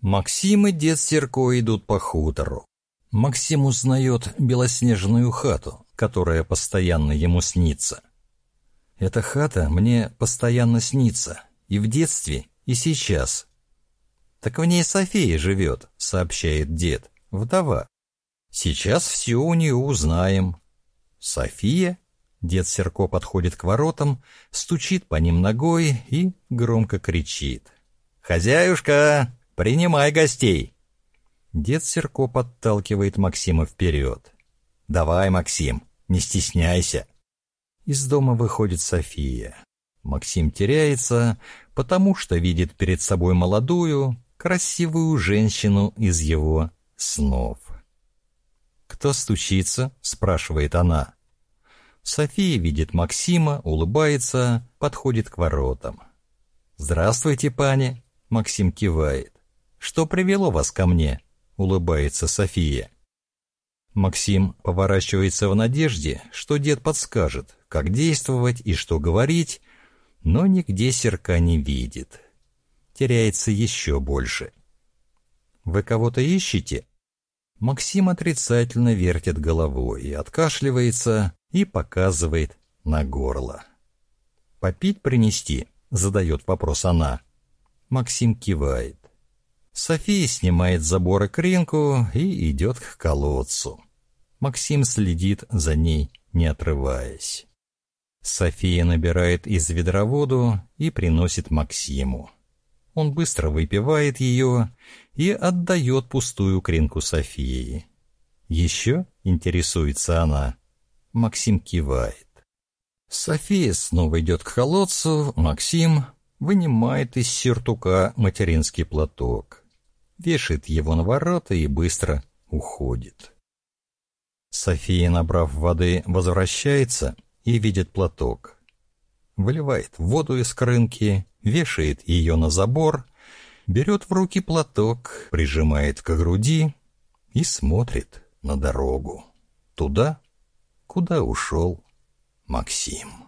Максим и дед Серко идут по хутору. Максим узнает белоснежную хату, которая постоянно ему снится. Эта хата мне постоянно снится, и в детстве, и сейчас. Так в ней София живет, сообщает дед, вдова. Сейчас все у нее узнаем. София? Дед Серко подходит к воротам, стучит по ним ногой и громко кричит. «Хозяюшка, принимай гостей!» Дед Серко подталкивает Максима вперед. «Давай, Максим, не стесняйся!» Из дома выходит София. Максим теряется, потому что видит перед собой молодую, красивую женщину из его снов. «Кто стучится?» — спрашивает она. София видит Максима, улыбается, подходит к воротам. «Здравствуйте, пани!» — Максим кивает. «Что привело вас ко мне?» — улыбается София. Максим поворачивается в надежде, что дед подскажет, как действовать и что говорить, но нигде серка не видит. Теряется еще больше. «Вы кого-то ищете?» Максим отрицательно вертит головой, откашливается и показывает на горло. «Попить принести?» — задает вопрос она. Максим кивает. София снимает с забора кринку и идет к колодцу. Максим следит за ней, не отрываясь. София набирает из ведра воду и приносит Максиму. Он быстро выпивает ее и отдает пустую кринку Софии. «Еще?» — интересуется она. Максим кивает. София снова идет к колодцу, Максим вынимает из сюртука материнский платок, вешает его на ворота и быстро уходит. София, набрав воды, возвращается и видит платок. Выливает воду из крынки, вешает ее на забор, берет в руки платок, прижимает к груди и смотрит на дорогу. Туда, куда ушел Максим.